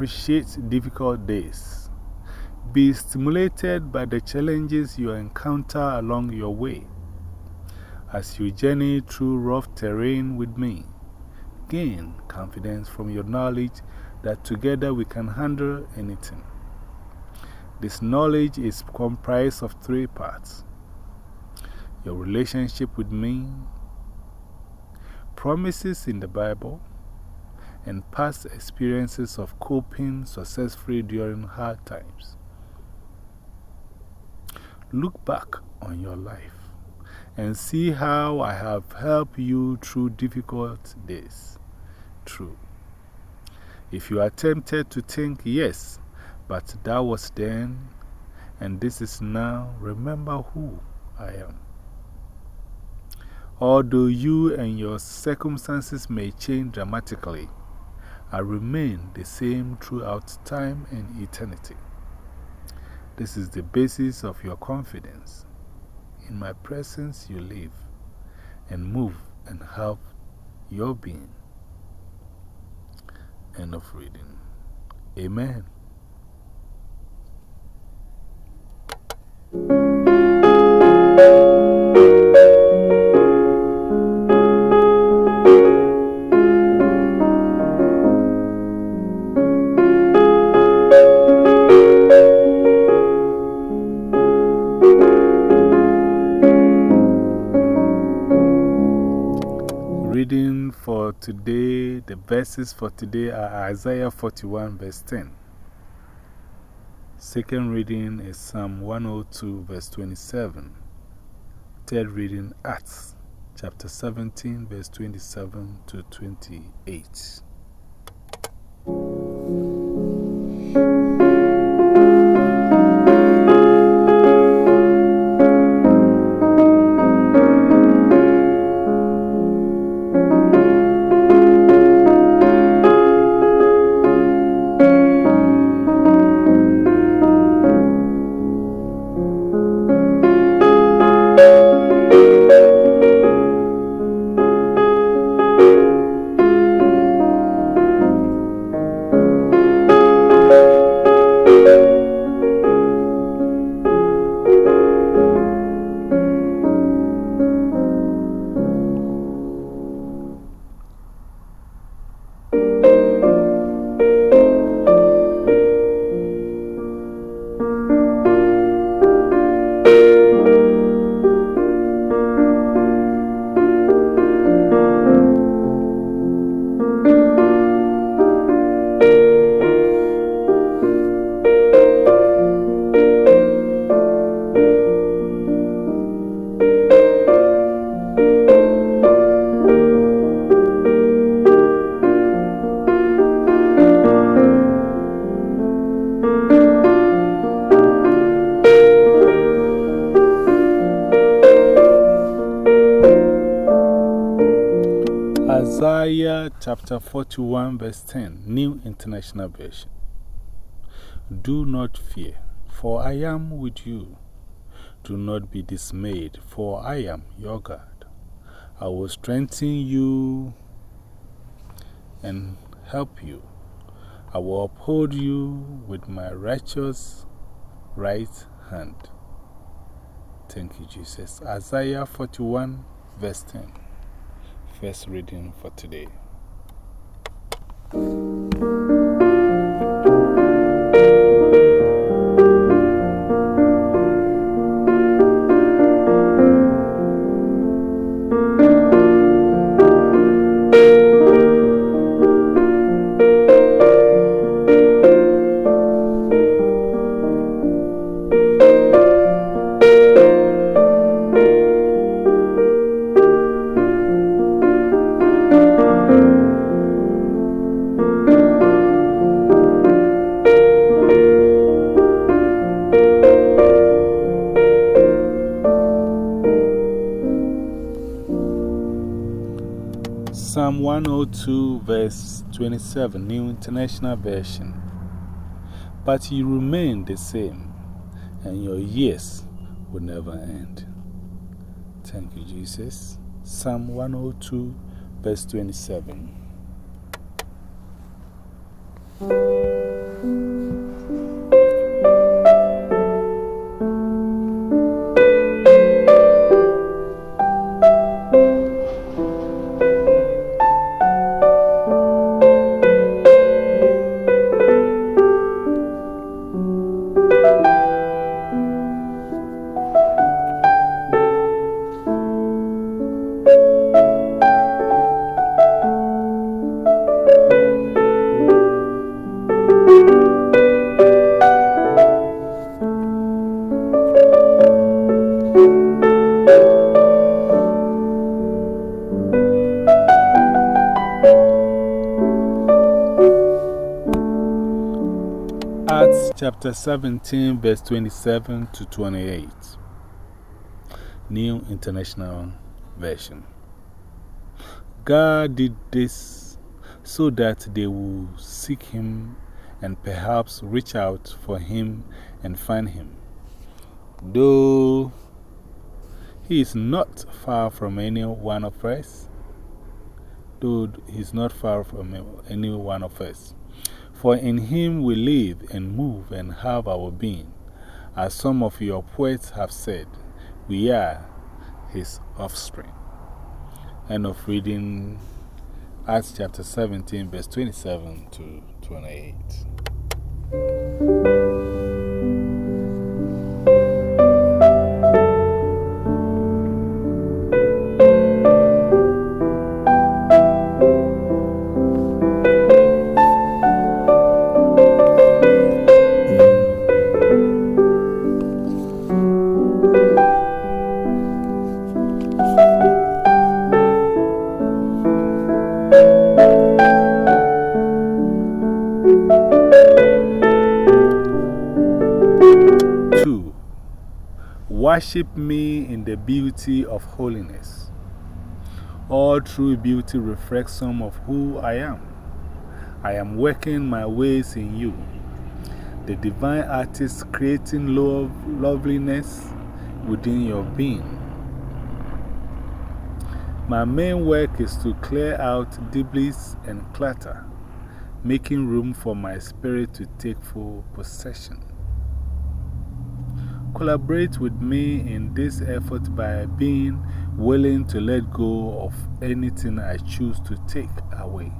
appreciate difficult days. Be stimulated by the challenges you encounter along your way. As you journey through rough terrain with me, gain confidence from your knowledge that together we can handle anything. This knowledge is comprised of three parts your relationship with me, promises in the Bible, and past experiences of coping successfully during hard times. Look back on your life and see how I have helped you through difficult days. True. If you are tempted to think, yes, but that was then and this is now, remember who I am. Although you and your circumstances may change dramatically, I remain the same throughout time and eternity. This is the basis of your confidence. In my presence, you live and move and have your being. End of reading. Amen. Verses for today are Isaiah 41, verse 10. Second reading is Psalm 102, verse 27. Third reading, Acts chapter 17, verse 27 to 28. Chapter 41, verse 10, New International Version. Do not fear, for I am with you. Do not be dismayed, for I am your God. I will strengthen you and help you. I will uphold you with my righteous right hand. Thank you, Jesus. Isaiah 41, verse 10 first reading for today. 102, verse 27, New International Version. But you remain the same, and your years will never end. Thank you, Jesus. Psalm 102, verse 27. Chapter 17, verse 27 to 28. New International Version. God did this so that they will seek Him and perhaps reach out for Him and find Him. Though He is not far from any one of us, though He's not far from any one of us. For in him we live and move and have our being. As some of your poets have said, we are his offspring. End of reading Acts chapter 17, verse 27 to 28. Worship me in the beauty of holiness. All true beauty reflects some of who I am. I am working my ways in you. The divine artist creating love, loveliness within your being. My main work is to clear out debris and clutter, making room for my spirit to take full possession. Collaborate with me in this effort by being willing to let go of anything I choose to take away.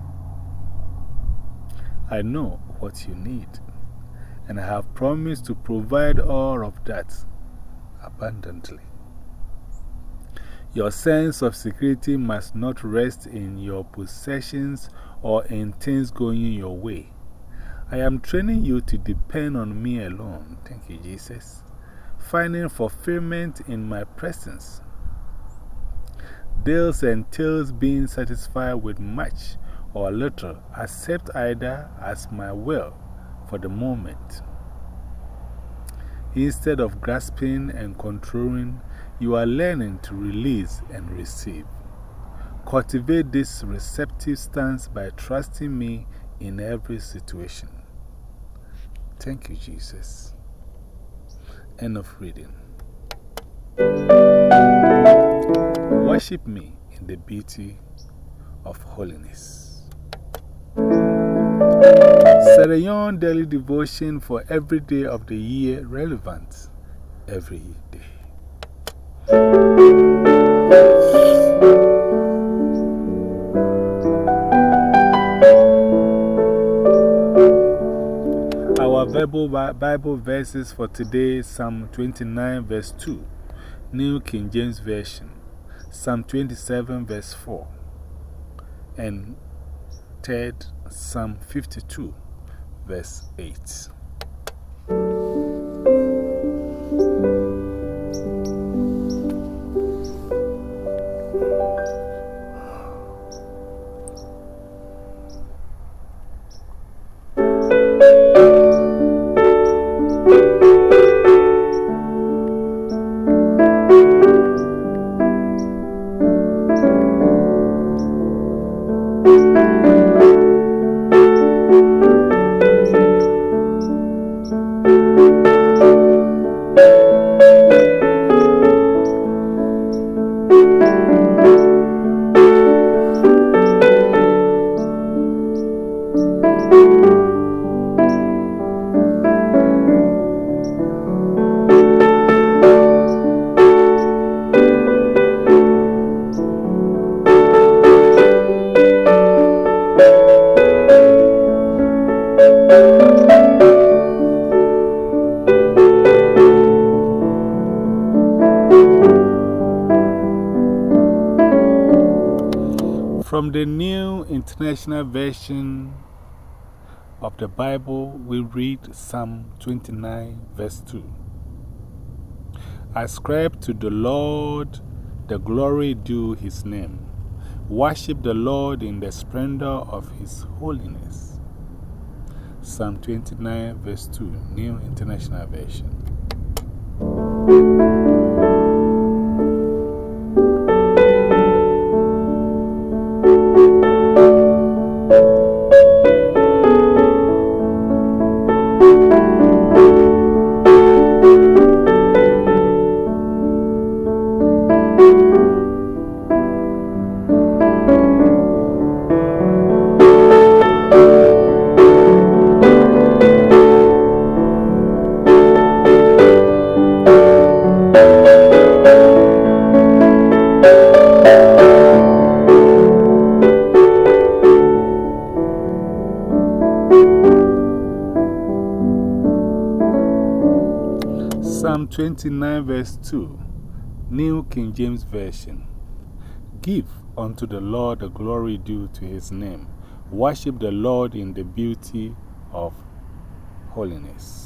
I know what you need, and I have promised to provide all of that abundantly. Your sense of security must not rest in your possessions or in things going your way. I am training you to depend on me alone. Thank you, Jesus. Finding fulfillment in my presence. Deals and tails being satisfied with much or little, accept either as my will for the moment. Instead of grasping and controlling, you are learning to release and receive. Cultivate this receptive stance by trusting me in every situation. Thank you, Jesus. End of reading. Worship me in the beauty of holiness. Young daily devotion for every day of the year relevant every day. Bible, Bible verses for today Psalm 29, verse 2, New King James Version, Psalm 27, verse 4, and third, Psalm 52, verse 8. International Version of the Bible, we read Psalm 29, verse 2. Ascribe to the Lord the glory due his name. Worship the Lord in the splendor of his holiness. Psalm 29, verse 2, New International Version. King James Version. Give unto the Lord the glory due to his name. Worship the Lord in the beauty of holiness.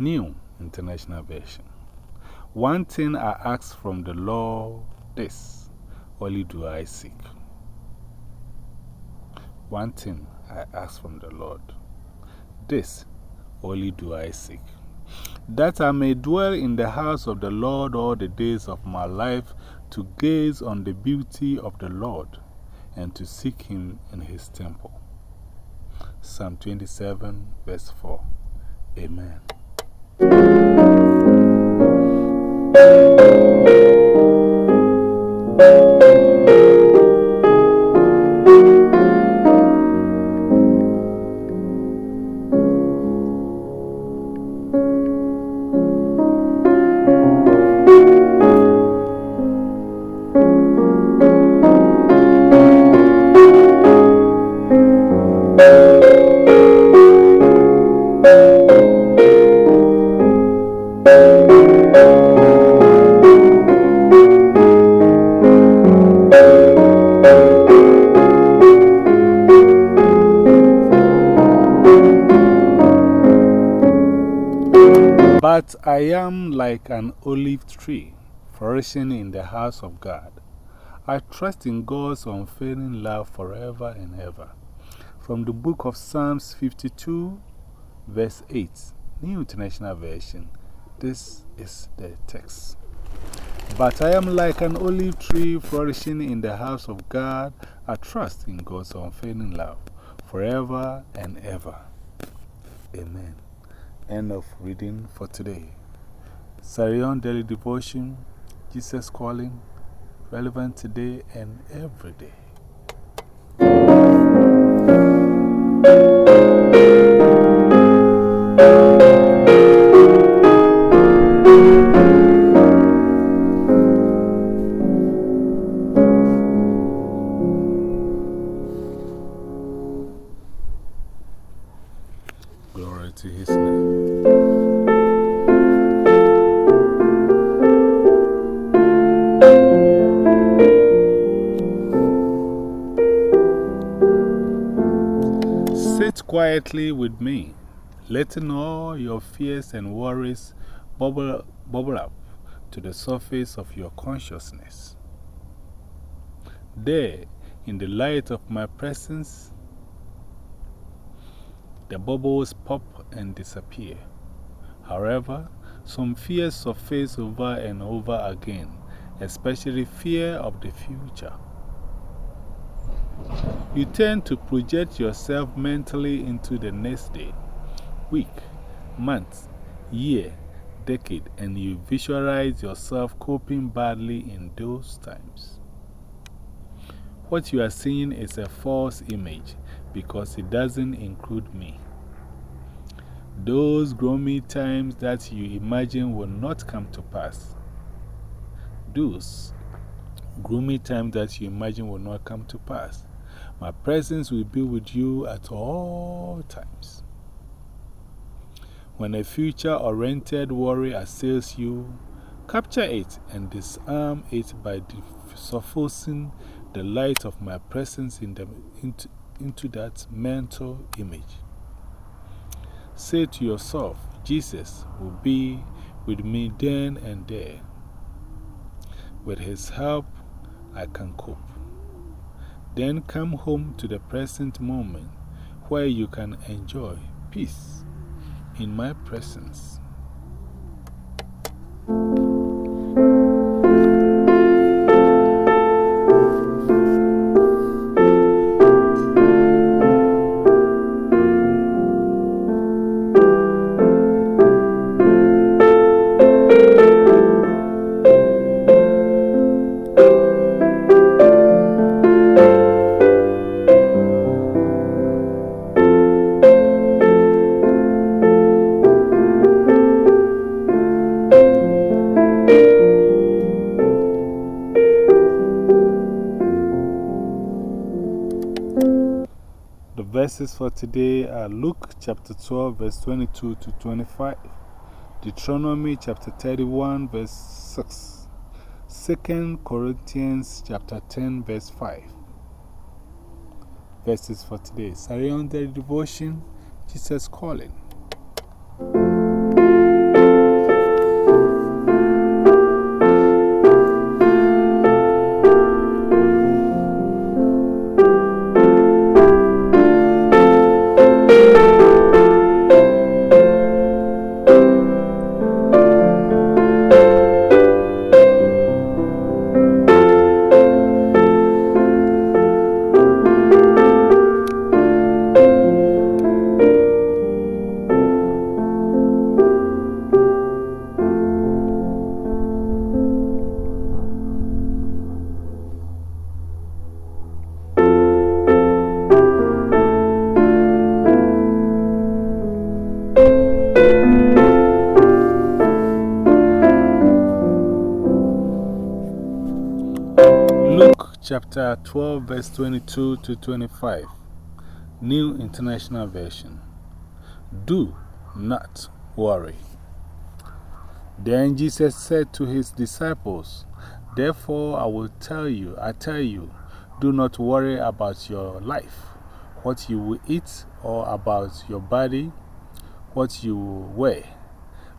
New International Version. One thing I ask from the Lord, this only do I seek. One thing I ask from the Lord, this only do I seek. That I may dwell in the house of the Lord all the days of my life, to gaze on the beauty of the Lord and to seek Him in His temple. Psalm 27, verse 4. Amen. But I am like an olive tree flourishing in the house of God. I trust in God's unfailing love forever and ever. From the book of Psalms 52, verse 8, New International Version, this is the text. But I am like an olive tree flourishing in the house of God. I trust in God's unfailing love forever and ever. Amen. End of reading for today. Sarah Young Daily Devotion, Jesus Calling, relevant today and every day. Quietly with me, letting all your fears and worries bubble, bubble up to the surface of your consciousness. There, in the light of my presence, the bubbles pop and disappear. However, some fears surface over and over again, especially fear of the future. You tend to project yourself mentally into the next day, week, month, year, decade, and you visualize yourself coping badly in those times. What you are seeing is a false image because it doesn't include me. Those gloomy times that you imagine will not come to pass. Those gloomy times that you imagine will not come to pass. My presence will be with you at all times. When a future oriented worry assails you, capture it and disarm it by suffusing the light of my presence in the, into, into that mental image. Say to yourself, Jesus will be with me then and there. With his help, I can cope. Then come home to the present moment where you can enjoy peace in my presence. For today are Luke chapter 12, verse 22 to 25, Deuteronomy chapter 31, verse 6, 2 Corinthians chapter 10, verse 5. Verses for today Surrender Devotion, Jesus Calling. Chapter 12, verse 22 to 25, New International Version. Do not worry. Then Jesus said to his disciples, Therefore I will tell you, I tell you, do not worry about your life, what you will eat, or about your body, what you will wear.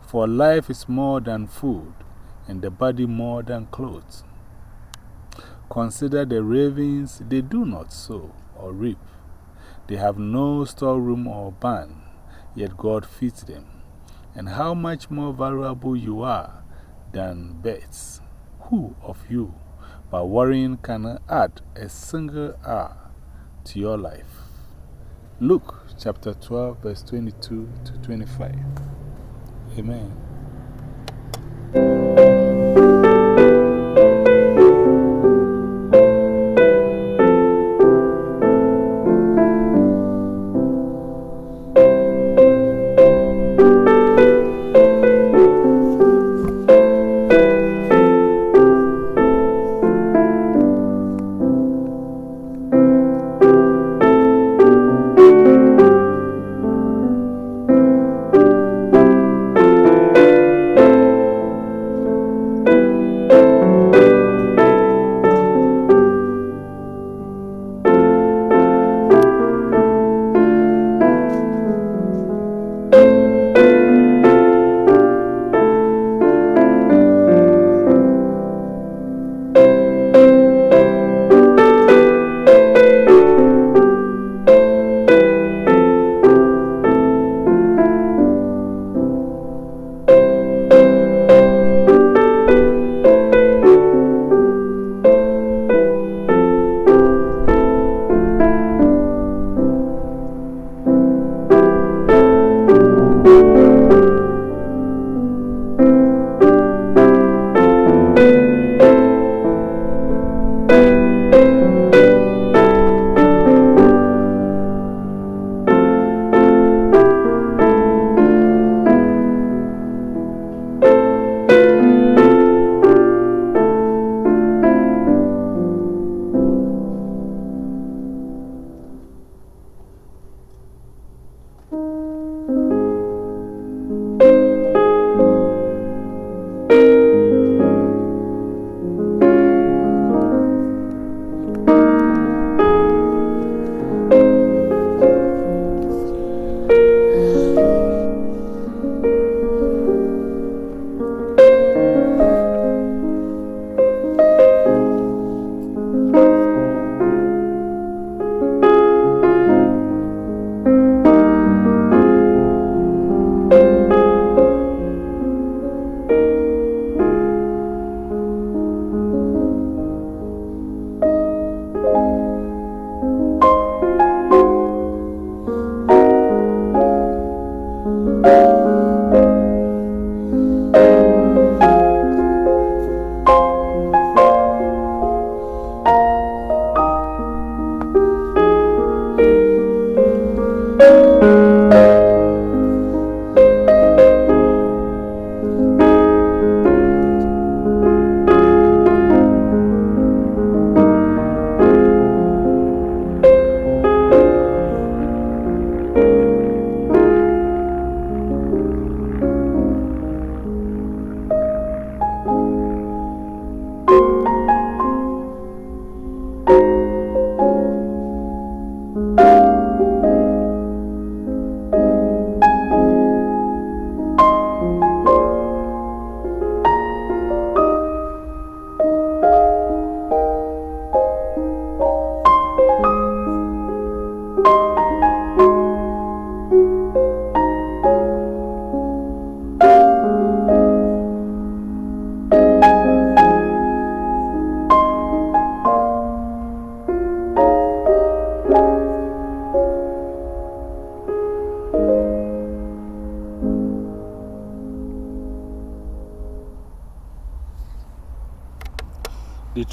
For life is more than food, and the body more than clothes. Consider the ravens, they do not sow or reap. They have no storeroom or barn, yet God feeds them. And how much more valuable you are than birds. Who of you, by worrying, can add a single hour to your life? Luke chapter 12, verse 22 to 25. Amen.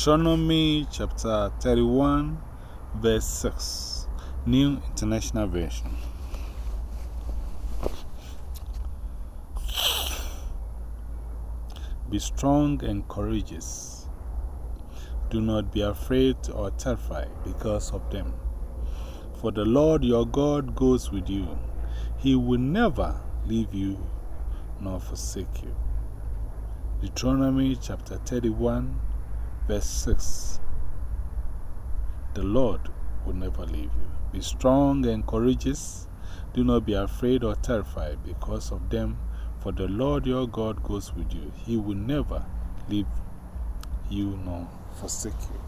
Deuteronomy chapter 31, verse 6, New International Version. Be strong and courageous. Do not be afraid or terrified because of them. For the Lord your God goes with you. He will never leave you nor forsake you. Deuteronomy chapter 31, verse 6. The Lord will never leave you. Be strong and courageous. Do not be afraid or terrified because of them, for the Lord your God goes with you. He will never leave you nor forsake you.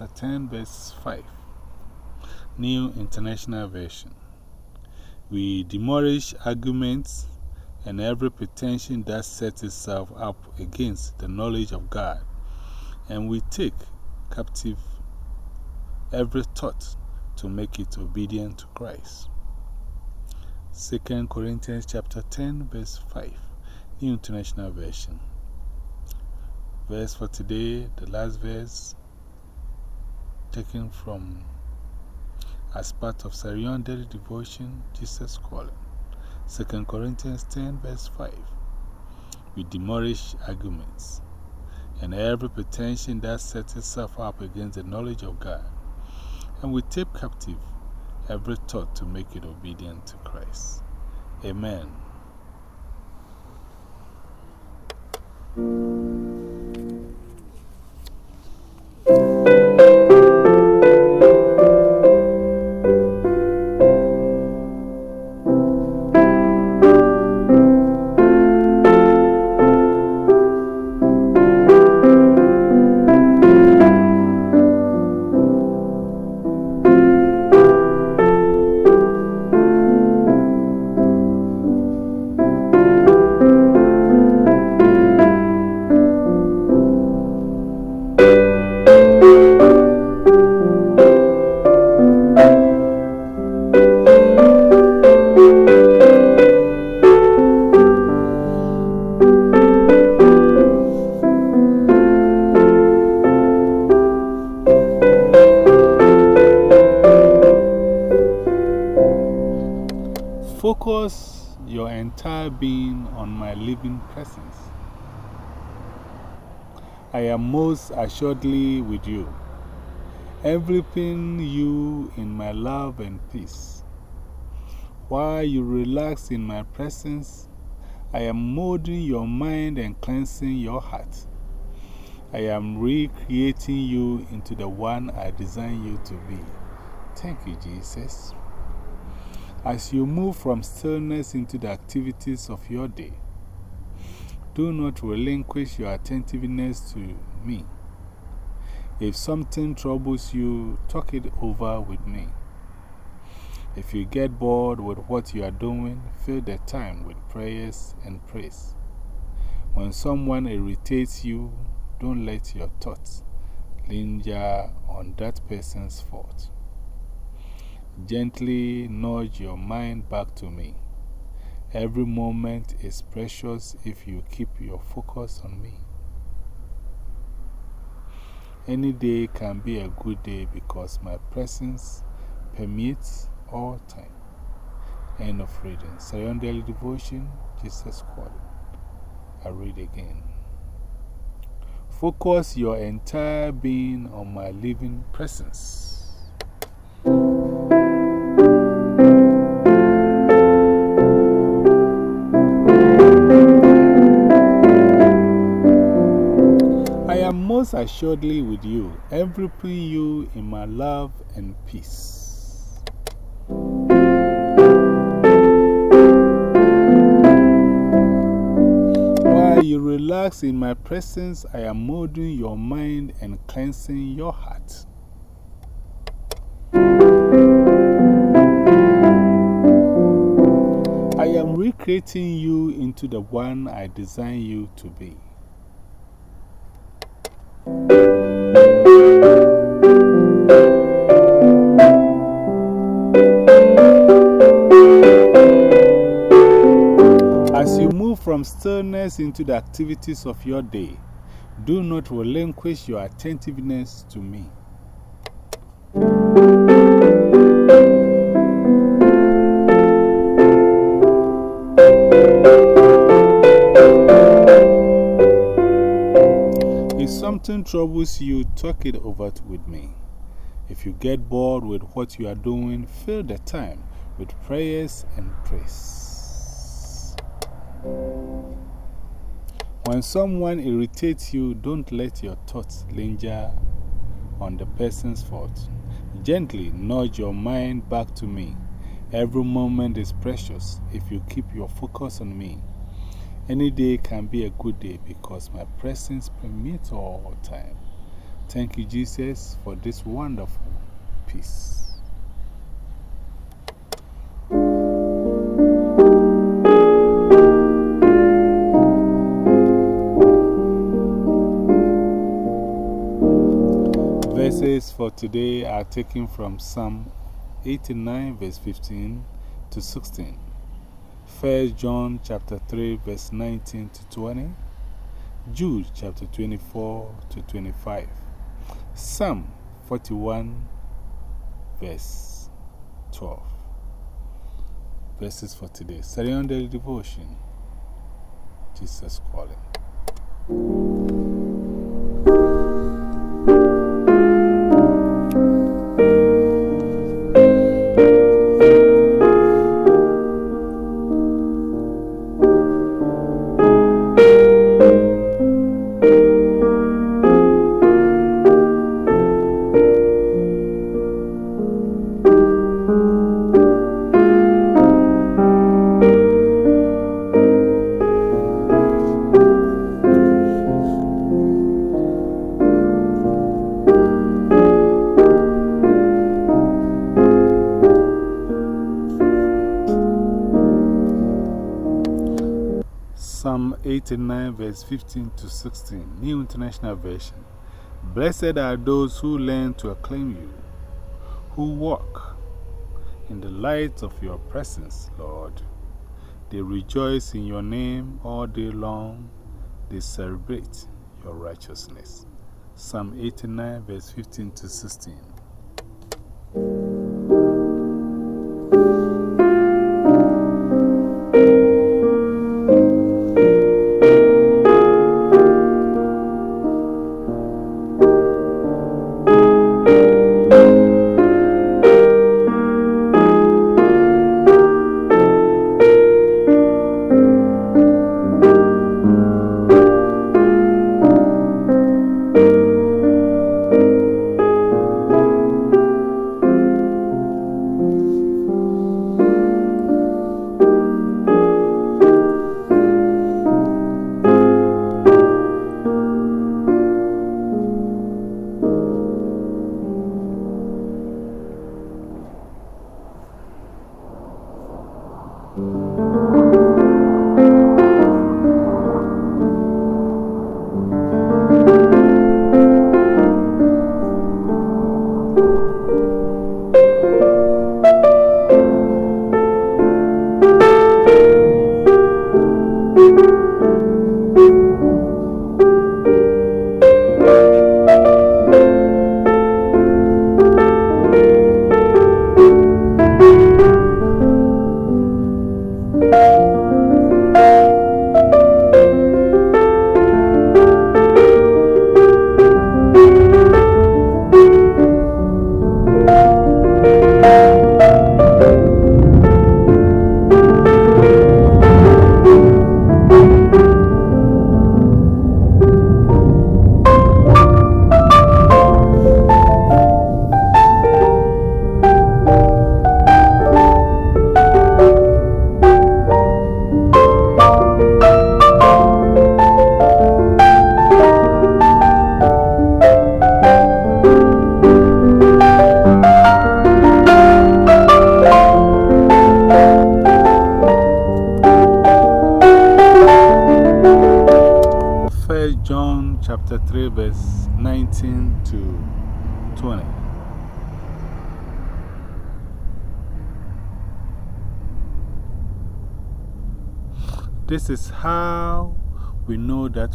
Chapter 10, verse 5, New International Version. We demolish arguments and every pretension that sets itself up against the knowledge of God, and we take captive every thought to make it obedient to Christ. 2 Corinthians chapter 10, verse 5, New International Version. Verse for today, the last verse taken from as part of Sarah Young daily devotion, Jesus calling. 2 Corinthians 10, verse 5. We demolish arguments and every pretension that sets itself up against the knowledge of God, and we take captive every thought to make it obedient to Christ. Amen. Most assuredly with you, everything you in my love and peace. While you relax in my presence, I am molding your mind and cleansing your heart. I am recreating you into the one I designed you to be. Thank you, Jesus. As you move from stillness into the activities of your day, do not relinquish your attentiveness to me. If something troubles you, talk it over with me. If you get bored with what you are doing, fill the time with prayers and praise. When someone irritates you, don't let your thoughts linger on that person's fault. Gently nudge your mind back to me. Every moment is precious if you keep your focus on me. Any day can be a good day because my presence permeates all time. End of reading. Sion Daily Devotion, Jesus Calling. I read again. Focus your entire being on my living presence. Most assuredly with you, enveloping you in my love and peace. While you relax in my presence, I am molding your mind and cleansing your heart. I am recreating you into the one I designed you to be. As you move from stillness into the activities of your day, do not relinquish your attentiveness to me. Something troubles you, talk it over with me. If you get bored with what you are doing, fill the time with prayers and praise. When someone irritates you, don't let your thoughts linger on the person's fault. Gently nudge your mind back to me. Every moment is precious if you keep your focus on me. Any day can be a good day because my presence permits all time. Thank you, Jesus, for this wonderful peace. Verses for today are taken from Psalm 89, verse 15 to 16. 1 John chapter 3 verse 19 to 20, Jude chapter 24 to 25, Psalm 41 verse 12. Verses for today. Study Daily Devotion. Jesus calling. 89, verse 15 to 16, New International Version. Blessed are those who learn to acclaim you, who walk in the light of your presence, Lord. They rejoice in your name all day long, they celebrate your righteousness. Psalm 89, verse 15 to 16.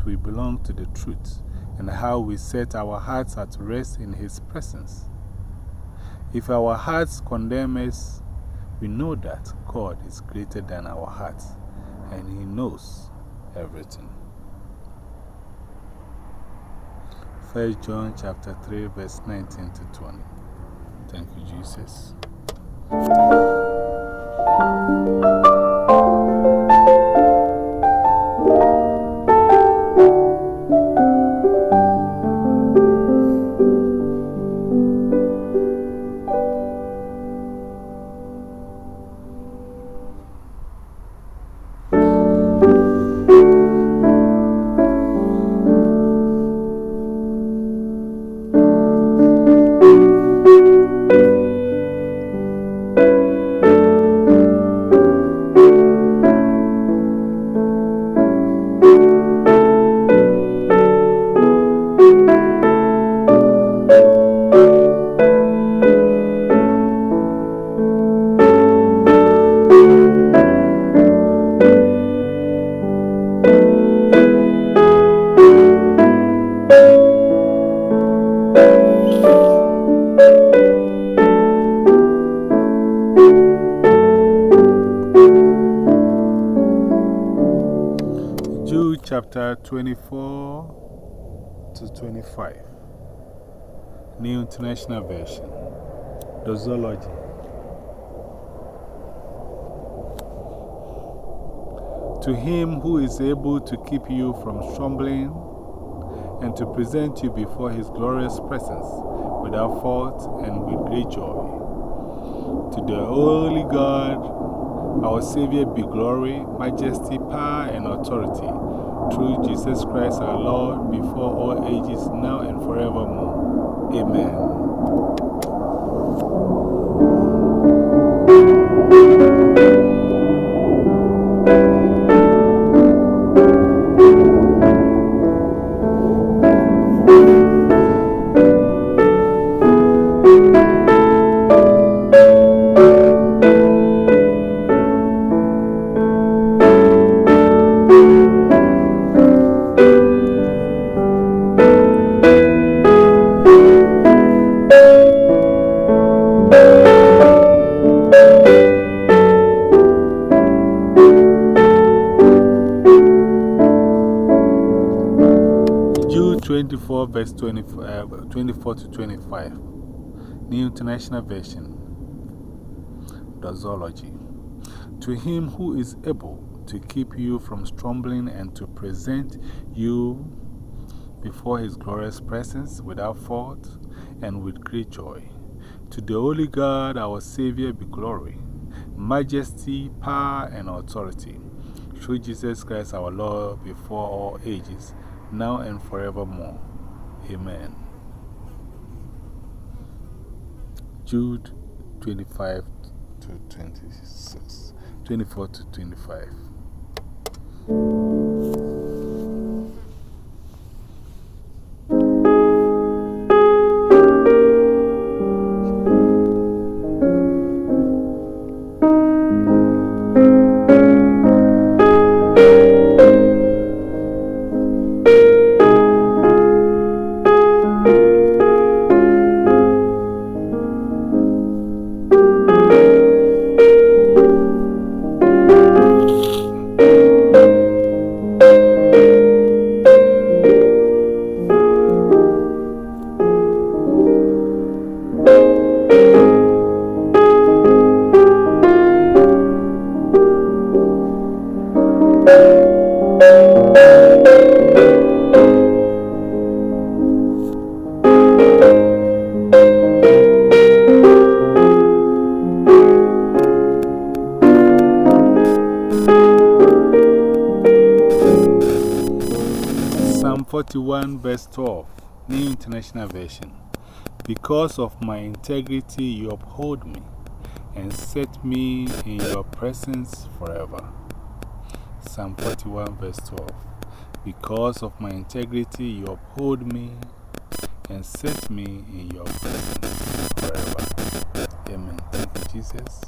We belong to the truth and how we set our hearts at rest in His presence. If our hearts condemn us, we know that God is greater than our hearts and He knows everything. 1 John chapter 3, verse 19 to 20. Thank you, Jesus. 24 to 25. New International Version. Doxology. To him who is able to keep you from stumbling and to present you before his glorious presence without fault and with great joy. To the Holy God, our Savior, be glory, majesty, power, and authority through Jesus Christ our Lord, before all ages, now and forevermore. Amen. Verse 20, uh, 24 to 25. New International Version. Doxology. To him who is able to keep you from stumbling and to present you before his glorious presence without fault and with great joy. To the Holy God, our Savior, be glory, majesty, power, and authority through Jesus Christ our Lord before all ages, now and forevermore. Amen. Jude 25 to 26, 24 to 25. 41, verse 12, New International Version. Because of my integrity, you uphold me and set me in your presence forever. Psalm 41, verse 12. Because of my integrity, you uphold me and set me in your presence forever. Amen. Thank you, Jesus.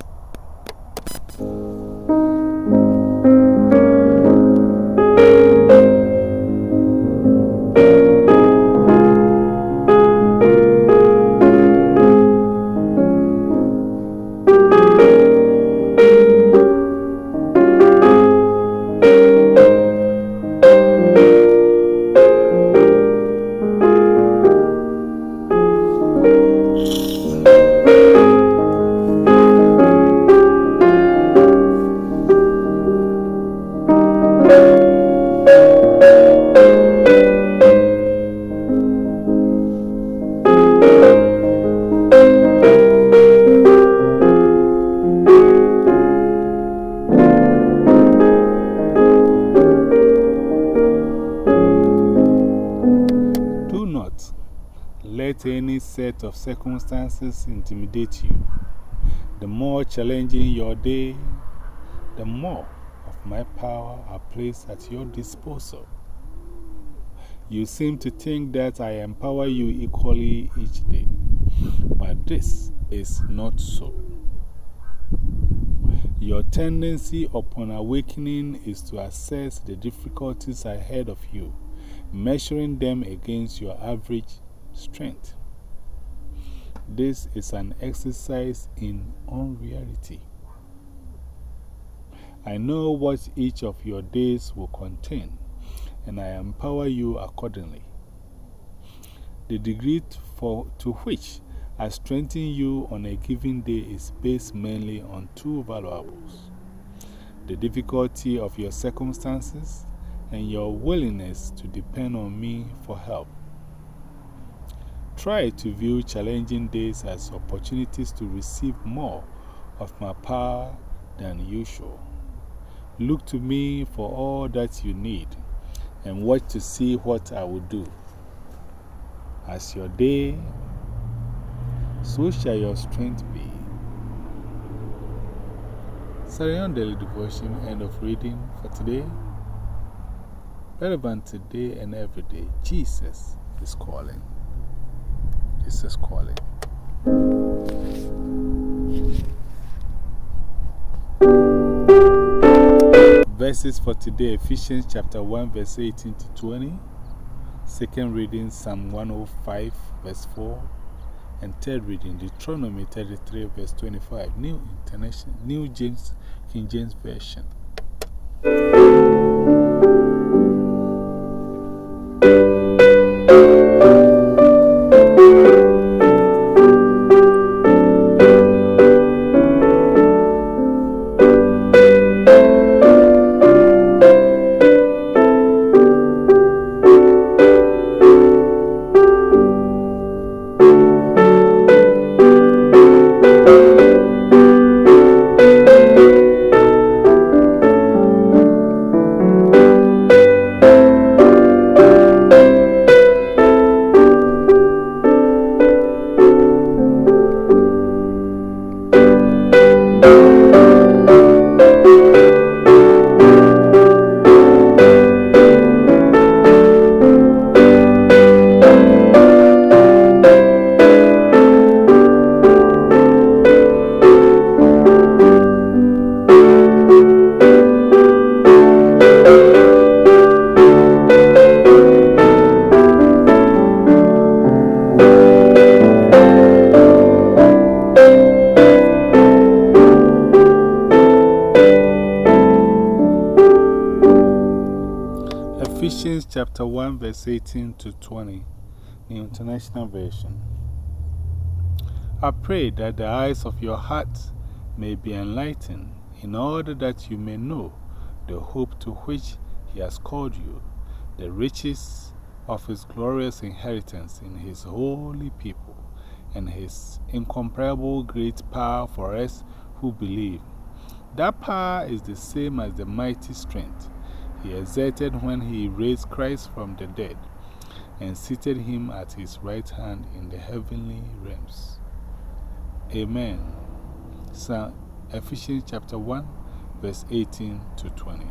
Set of circumstances intimidate you. The more challenging your day, the more of my power I place at your disposal. You seem to think that I empower you equally each day, but this is not so. Your tendency upon awakening is to assess the difficulties ahead of you, measuring them against your average strength. This is an exercise in unreality. I know what each of your days will contain, and I empower you accordingly. The degree for, to which I strengthen you on a given day is based mainly on two valuables the difficulty of your circumstances and your willingness to depend on me for help. Try to view challenging days as opportunities to receive more of my power than usual. Look to me for all that you need and watch to see what I will do. As your day, so shall your strength be. Sarah Daily Devotion, end of reading for today. Relevant today and every day, Jesus is calling. Jesus calling. Verses for today Ephesians chapter 1, verse 18 to 20. Second reading Psalm 105, verse 4. And third reading Deuteronomy 33, verse 25. New International, New James, King James Version. 18 to 20, the International Version. I pray that the eyes of your heart may be enlightened, in order that you may know the hope to which He has called you, the riches of His glorious inheritance in His holy people, and His incomparable great power for us who believe. That power is the same as the mighty strength he exerted when he raised Christ from the dead and seated him at his right hand in the heavenly realms. Amen. So, Ephesians chapter 1, verse 18 to 20.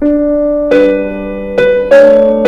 105,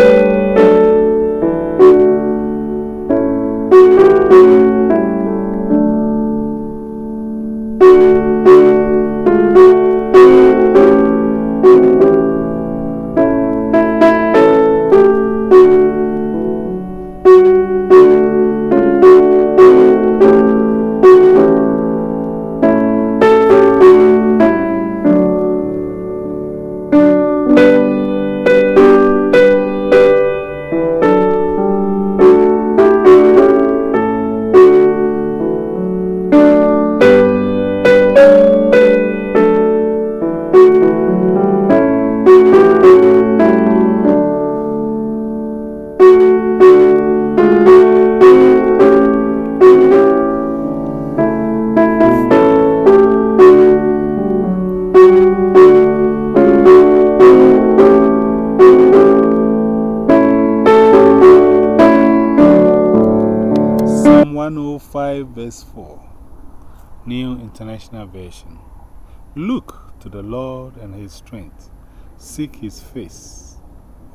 seek His face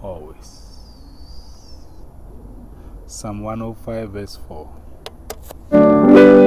always. Psalm 105, verse 4.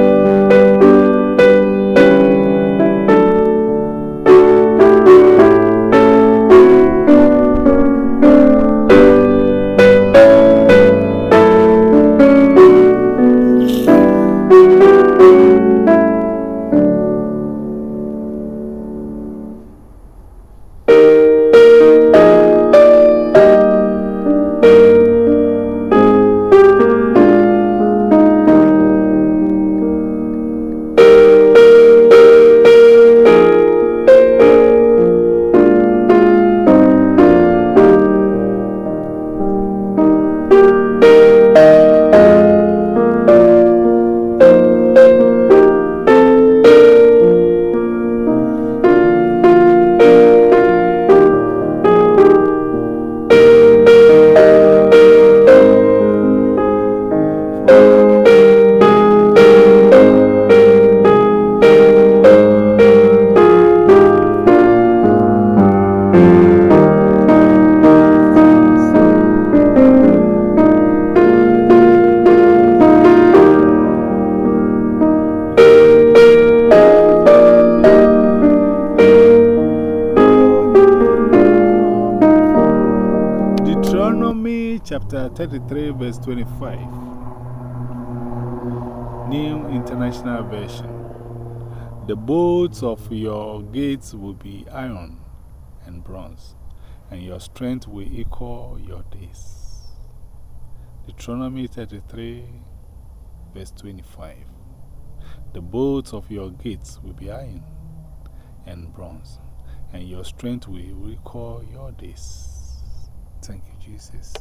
The bolts of your gates will be iron and bronze, and your strength will equal your days. Deuteronomy 33, verse 25. The bolts of your gates will be iron and bronze, and your strength will equal your days. Thank you, Jesus.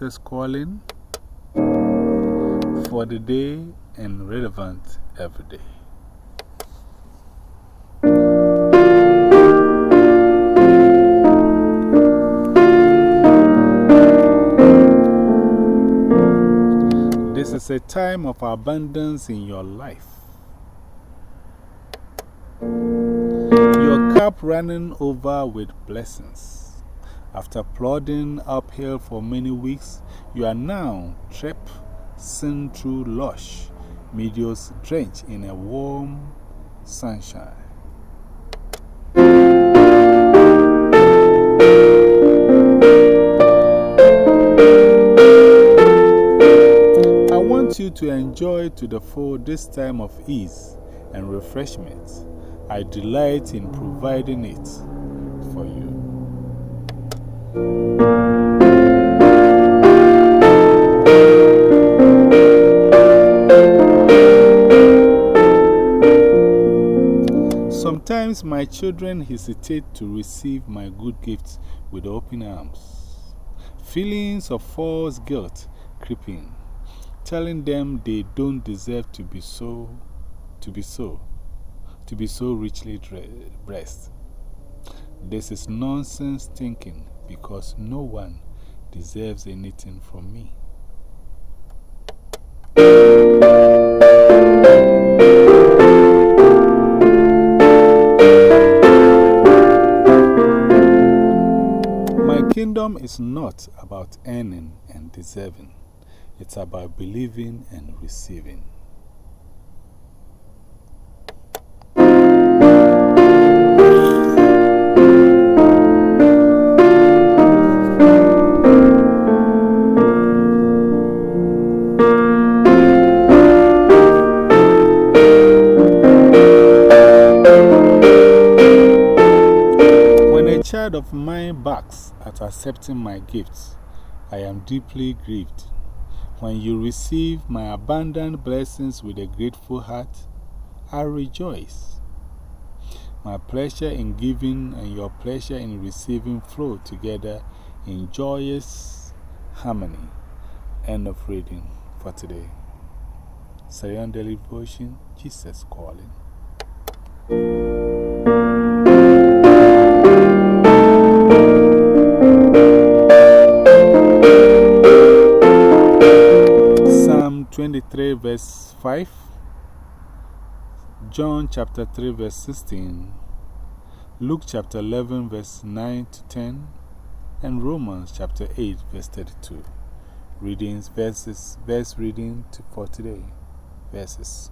Jesus Calling, for the day and relevant every day. This is a time of abundance in your life. Your cup running over with blessings. After plodding uphill for many weeks, you are now traipsing through lush meadows drenched in a warm sunshine. I want you to enjoy to the full this time of ease and refreshment. I delight in providing it for you. Sometimes my children hesitate to receive my good gifts with open arms. Feelings of false guilt creeping, telling them they don't deserve to be so, to be so, to be so richly blessed. This is nonsense thinking because no one deserves anything from me. My kingdom is not about earning and deserving, it's about believing and receiving. At accepting my gifts, I am deeply grieved. When you receive my abundant blessings with a grateful heart, I rejoice. My pleasure in giving and your pleasure in receiving flow together in joyous harmony. End of reading for today. Sion Daily Devotion, Jesus Calling. 23 verse 5 John chapter 3 verse 16 Luke chapter 11 verse 9 to 10 and Romans chapter 8 verse 32 Readings verses verse reading for today. Verses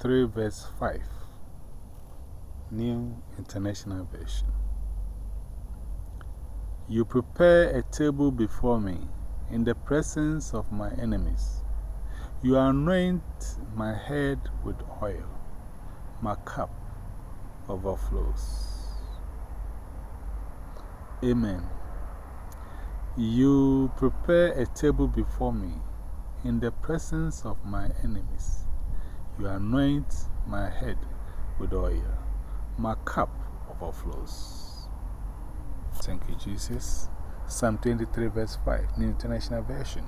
23 verse 5 New International Version You prepare a table before me in the presence of my enemies. You anoint my head with oil. My cup overflows. Amen. You prepare a table before me in the presence of my enemies. You anoint my head with oil. My cup overflows. Thank you, Jesus. Psalm 23, verse 5, New International Version.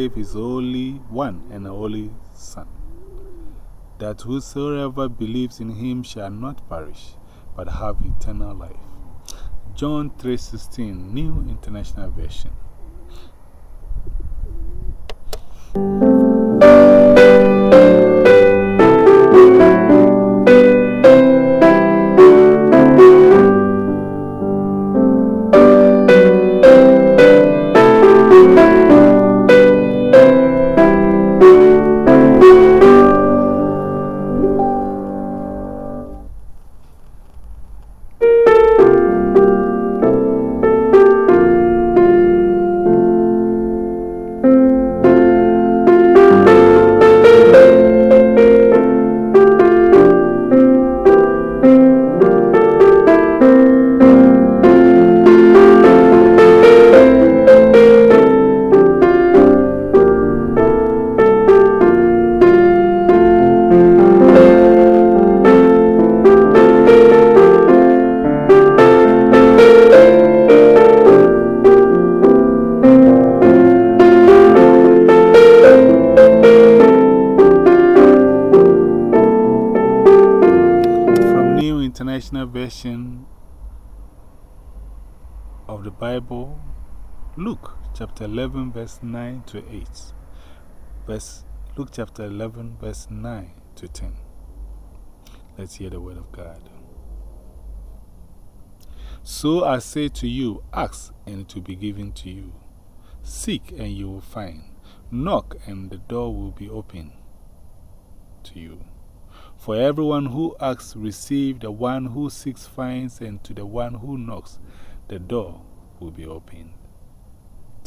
Gave his only one and only Son, that whosoever believes in him shall not perish, but have eternal life. John 3:16, New International Version. 11, verse 9 to 8. Verse, Luke chapter 11, verse 9 to 10. Let's hear the word of God. So I say to you, ask and it will be given to you. Seek and you will find. Knock and the door will be open to you. For everyone who asks receives, the one who seeks finds, and to the one who knocks, the door will be opened.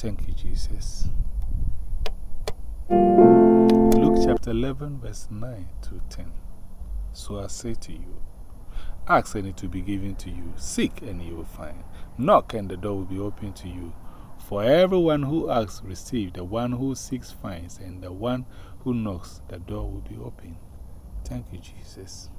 Thank you, Jesus. Luke chapter 11, verse 9 to 10. So I say to you, ask and it will be given to you, seek and you will find, knock and the door will be opened to you. For everyone who asks receives, the one who seeks finds, and the one who knocks, the door will be opened. Thank you, Jesus.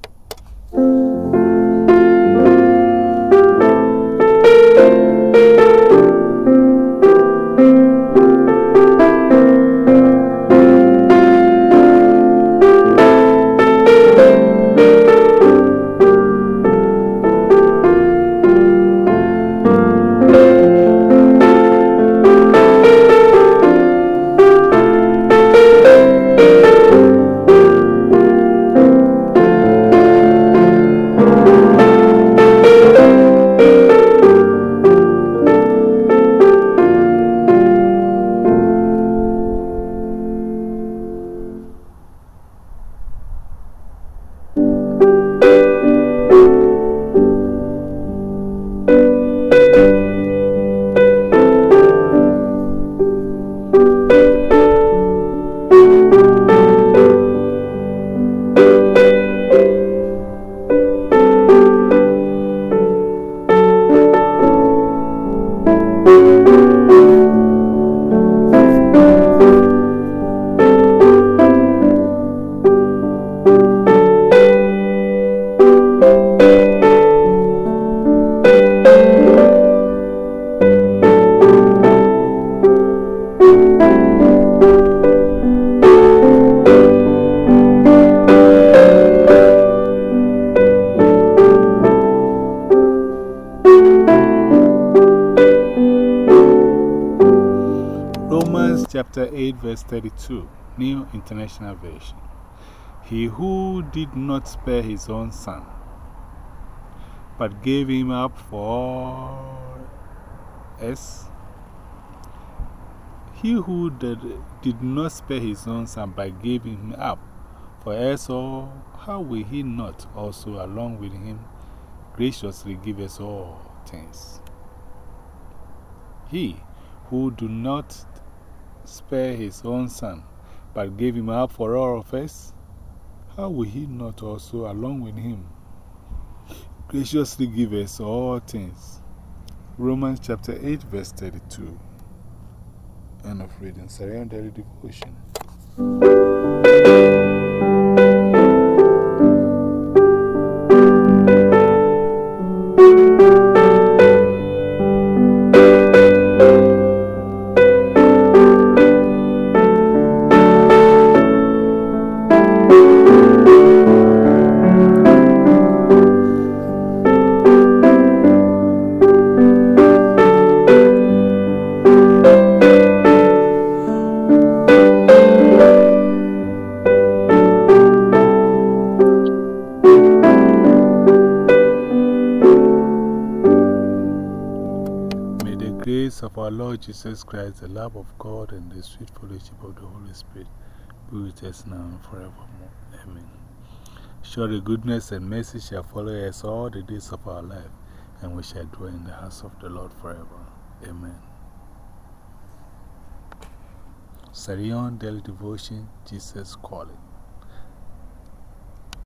Chapter 8, verse 32, New International Version. He who did not spare his own son, but gave him up for us. He who did, did not spare his own son, but gave him up for us all, how will he not also, along with him, graciously give us all things? He who do not spare his own son, but gave him up for all of us, how will he not also, along with him, graciously give us all things? Romans chapter 8, verse 32. End of reading. Surrender Devotion. Lord Jesus Christ, the love of God, and the sweet fellowship of the Holy Spirit be with us now and forevermore. Amen. Surely goodness and mercy shall follow us all the days of our life, and we shall dwell in the house of the Lord forever. Amen. Sarah Young Daily Devotion, Jesus Calling.